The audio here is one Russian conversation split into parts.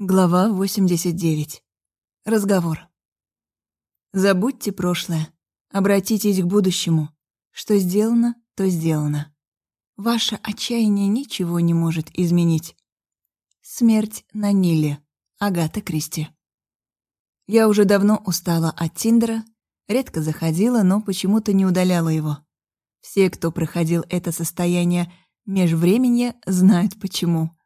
Глава 89. Разговор. Забудьте прошлое. Обратитесь к будущему. Что сделано, то сделано. Ваше отчаяние ничего не может изменить. Смерть на Ниле. Агата Кристи. Я уже давно устала от Тиндера, редко заходила, но почему-то не удаляла его. Все, кто проходил это состояние межвременья, знают почему.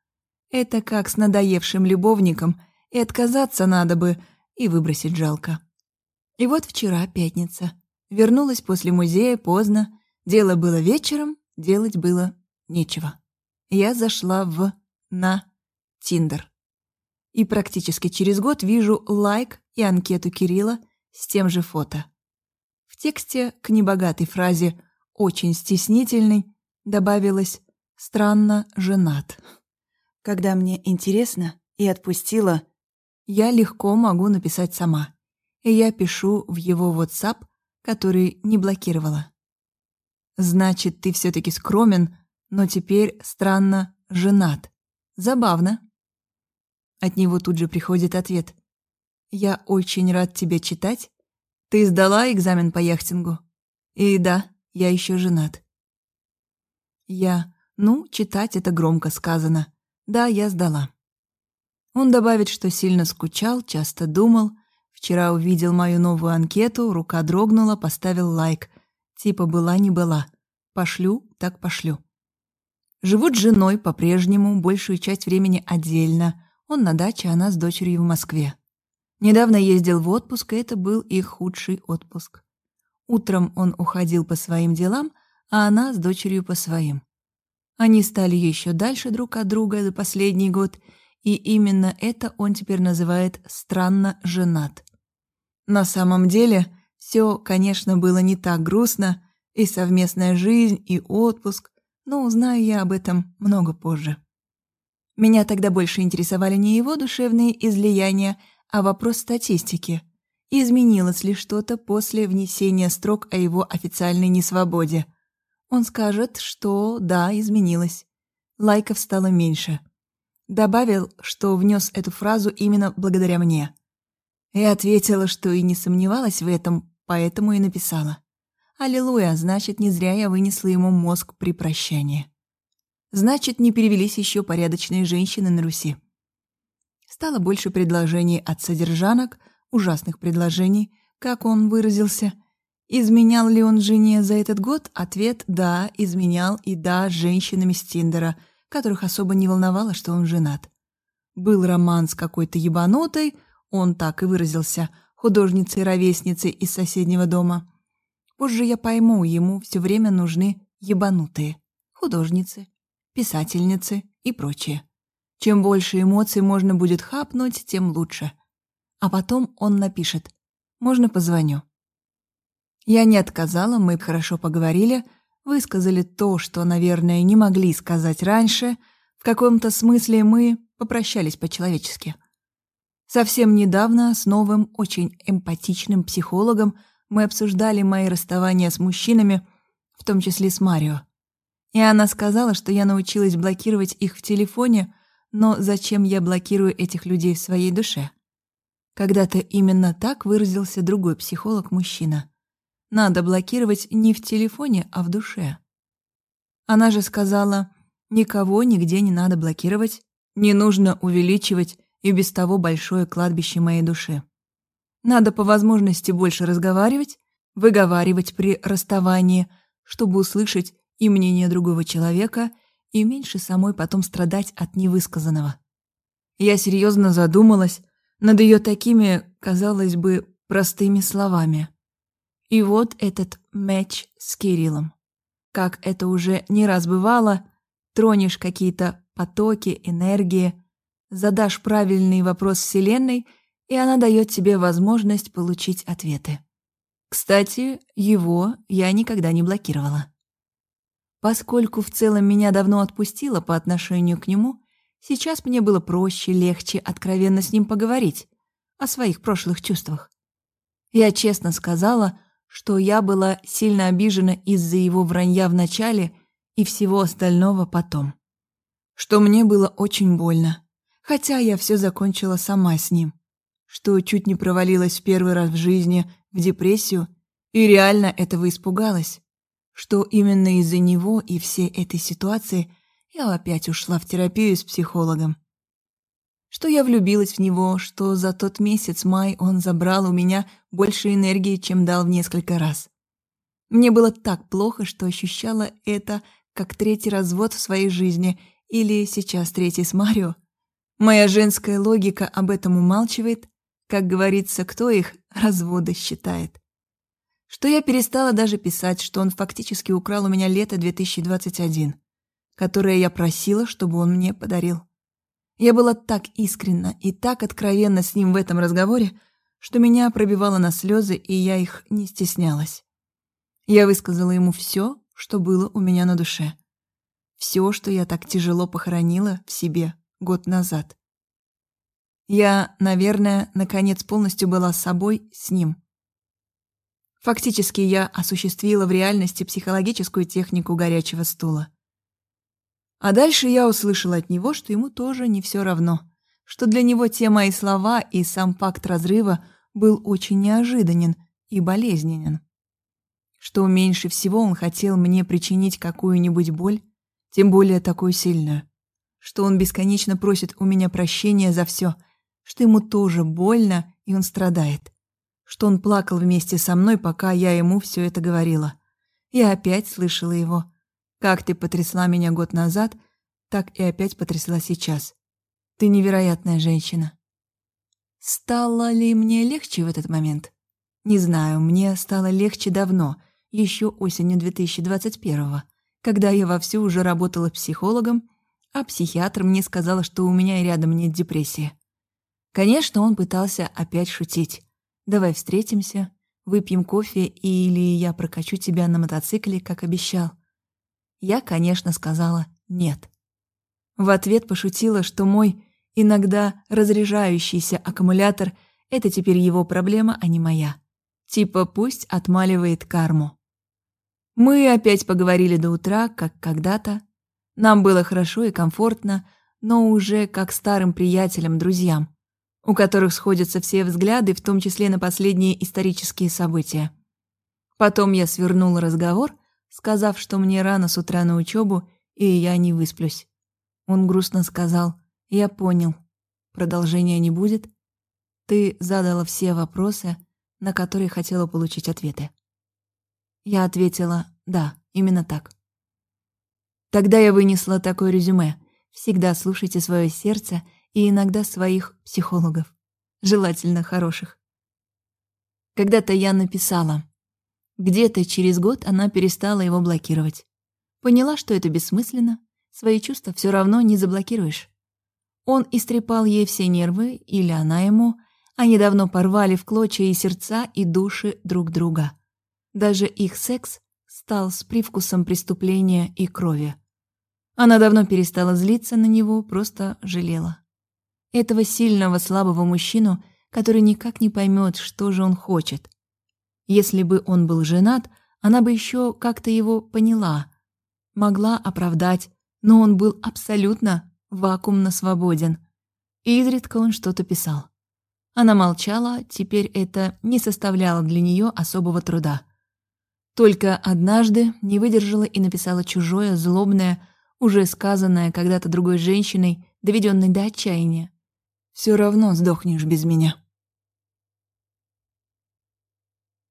Это как с надоевшим любовником, и отказаться надо бы, и выбросить жалко. И вот вчера, пятница. Вернулась после музея поздно. Дело было вечером, делать было нечего. Я зашла в... на... Тиндер. И практически через год вижу лайк и анкету Кирилла с тем же фото. В тексте к небогатой фразе «очень стеснительный» добавилось «странно женат». Когда мне интересно и отпустила, я легко могу написать сама. И я пишу в его WhatsApp, который не блокировала. Значит, ты все таки скромен, но теперь, странно, женат. Забавно. От него тут же приходит ответ. «Я очень рад тебя читать. Ты сдала экзамен по яхтингу?» «И да, я еще женат». Я, ну, читать это громко сказано. Да, я сдала. Он добавит, что сильно скучал, часто думал. Вчера увидел мою новую анкету, рука дрогнула, поставил лайк. Типа была не была. Пошлю, так пошлю. Живут с женой по-прежнему, большую часть времени отдельно. Он на даче, она с дочерью в Москве. Недавно ездил в отпуск, и это был их худший отпуск. Утром он уходил по своим делам, а она с дочерью по своим. Они стали еще дальше друг от друга за последний год, и именно это он теперь называет «странно женат». На самом деле, все, конечно, было не так грустно, и совместная жизнь, и отпуск, но узнаю я об этом много позже. Меня тогда больше интересовали не его душевные излияния, а вопрос статистики. Изменилось ли что-то после внесения строк о его официальной несвободе – он скажет, что да, изменилось. Лайков стало меньше. Добавил, что внес эту фразу именно благодаря мне. И ответила, что и не сомневалась в этом, поэтому и написала. Аллилуйя, значит, не зря я вынесла ему мозг при прощании. Значит, не перевелись еще порядочные женщины на Руси. Стало больше предложений от содержанок, ужасных предложений, как он выразился, Изменял ли он жене за этот год? Ответ – да, изменял и да, женщинами с Тиндера, которых особо не волновало, что он женат. Был роман с какой-то ебанутой, он так и выразился, художницей-ровесницей из соседнего дома. Позже я пойму, ему все время нужны ебанутые. Художницы, писательницы и прочее. Чем больше эмоций можно будет хапнуть, тем лучше. А потом он напишет «Можно позвоню?» Я не отказала, мы хорошо поговорили, высказали то, что, наверное, не могли сказать раньше. В каком-то смысле мы попрощались по-человечески. Совсем недавно с новым, очень эмпатичным психологом мы обсуждали мои расставания с мужчинами, в том числе с Марио. И она сказала, что я научилась блокировать их в телефоне, но зачем я блокирую этих людей в своей душе? Когда-то именно так выразился другой психолог-мужчина. Надо блокировать не в телефоне, а в душе. Она же сказала, никого нигде не надо блокировать, не нужно увеличивать и без того большое кладбище моей души. Надо по возможности больше разговаривать, выговаривать при расставании, чтобы услышать и мнение другого человека, и меньше самой потом страдать от невысказанного. Я серьезно задумалась над ее такими, казалось бы, простыми словами. И вот этот матч с Кириллом. Как это уже не раз бывало, тронешь какие-то потоки, энергии, задашь правильный вопрос Вселенной, и она дает тебе возможность получить ответы. Кстати, его я никогда не блокировала. Поскольку в целом меня давно отпустило по отношению к нему, сейчас мне было проще, легче откровенно с ним поговорить о своих прошлых чувствах. Я честно сказала, что я была сильно обижена из-за его вранья в начале и всего остального потом. Что мне было очень больно. Хотя я все закончила сама с ним. Что чуть не провалилась в первый раз в жизни в депрессию и реально этого испугалась. Что именно из-за него и всей этой ситуации я опять ушла в терапию с психологом. Что я влюбилась в него, что за тот месяц май он забрал у меня больше энергии, чем дал в несколько раз. Мне было так плохо, что ощущала это как третий развод в своей жизни или сейчас третий с Марио. Моя женская логика об этом умалчивает, как говорится, кто их разводы считает. Что я перестала даже писать, что он фактически украл у меня лето 2021, которое я просила, чтобы он мне подарил. Я была так искренна и так откровенна с ним в этом разговоре, что меня пробивало на слезы, и я их не стеснялась. Я высказала ему все, что было у меня на душе. Все, что я так тяжело похоронила в себе год назад. Я, наверное, наконец полностью была собой с ним. Фактически я осуществила в реальности психологическую технику горячего стула. А дальше я услышала от него, что ему тоже не все равно, что для него те мои слова и сам факт разрыва был очень неожиданен и болезненен. Что меньше всего он хотел мне причинить какую-нибудь боль, тем более такую сильную. Что он бесконечно просит у меня прощения за все — что ему тоже больно, и он страдает. Что он плакал вместе со мной, пока я ему все это говорила. Я опять слышала его. Как ты потрясла меня год назад, так и опять потрясла сейчас. Ты невероятная женщина. Стало ли мне легче в этот момент? Не знаю, мне стало легче давно, еще осенью 2021 когда я вовсю уже работала психологом, а психиатр мне сказала, что у меня рядом нет депрессии. Конечно, он пытался опять шутить. «Давай встретимся, выпьем кофе или я прокачу тебя на мотоцикле, как обещал». Я, конечно, сказала «нет». В ответ пошутила, что мой иногда разряжающийся аккумулятор — это теперь его проблема, а не моя. Типа пусть отмаливает карму. Мы опять поговорили до утра, как когда-то. Нам было хорошо и комфортно, но уже как старым приятелям-друзьям у которых сходятся все взгляды, в том числе на последние исторические события. Потом я свернула разговор, сказав, что мне рано с утра на учебу, и я не высплюсь. Он грустно сказал, «Я понял. Продолжения не будет. Ты задала все вопросы, на которые хотела получить ответы». Я ответила, «Да, именно так». Тогда я вынесла такое резюме. Всегда слушайте свое сердце и иногда своих психологов, желательно хороших. Когда-то я написала. Где-то через год она перестала его блокировать. Поняла, что это бессмысленно, свои чувства все равно не заблокируешь. Он истрепал ей все нервы, или она ему, они давно порвали в клочья и сердца, и души друг друга. Даже их секс стал с привкусом преступления и крови. Она давно перестала злиться на него, просто жалела. Этого сильного, слабого мужчину, который никак не поймет, что же он хочет. Если бы он был женат, она бы еще как-то его поняла, могла оправдать, но он был абсолютно вакуумно свободен. И изредка он что-то писал. Она молчала, теперь это не составляло для нее особого труда. Только однажды не выдержала и написала чужое, злобное, уже сказанное когда-то другой женщиной, доведенной до отчаяния. Все равно сдохнешь без меня.